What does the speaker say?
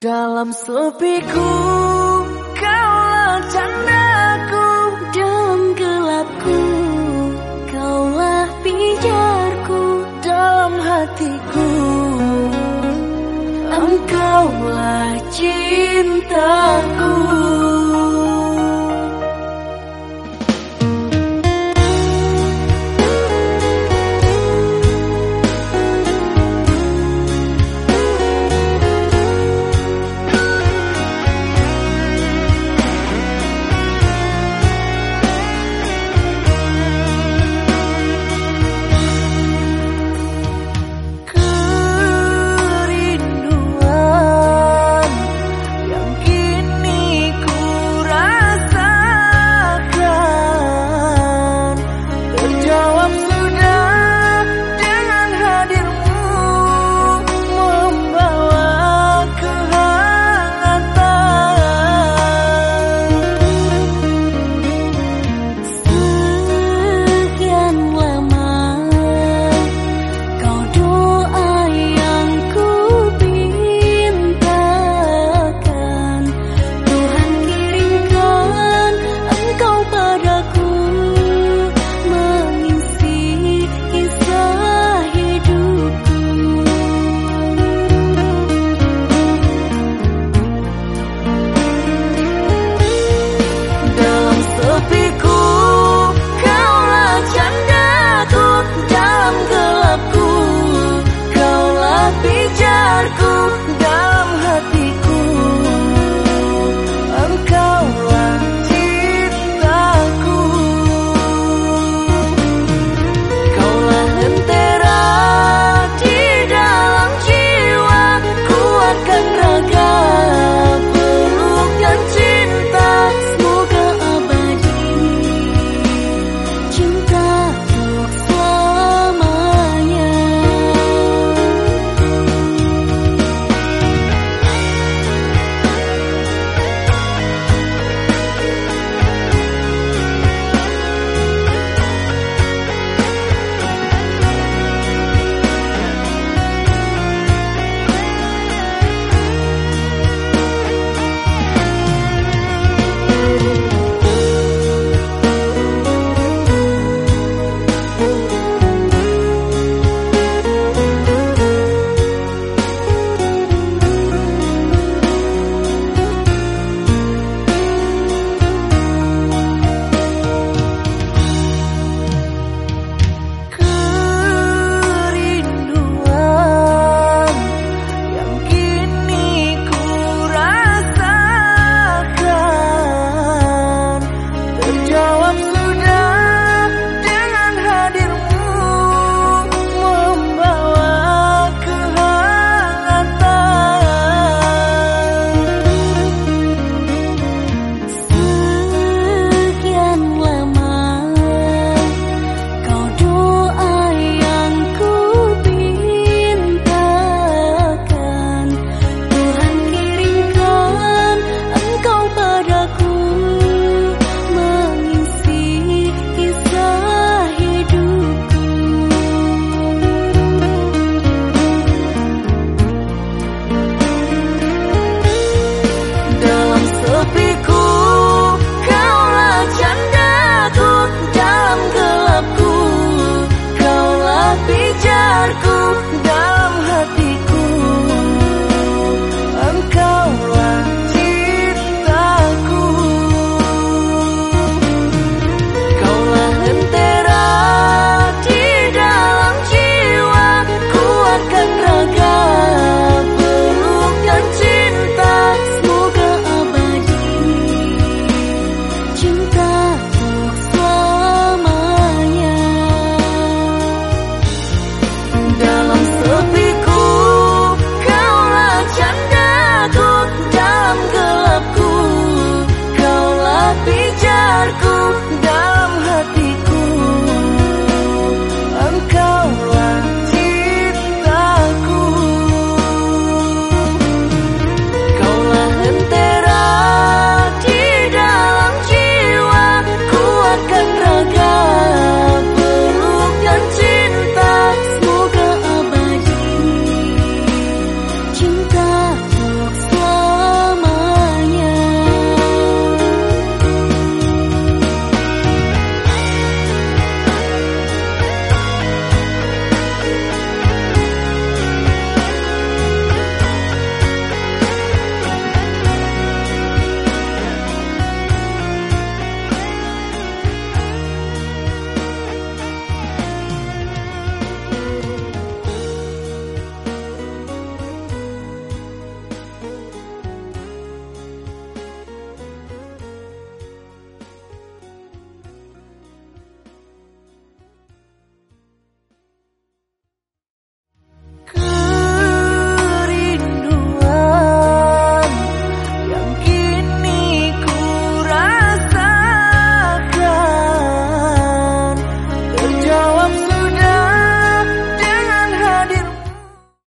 Dalam sepiku Kaulah candaku Dalam gelapku Kaulah pijarku Dalam hatiku. Engkaulah cintaku.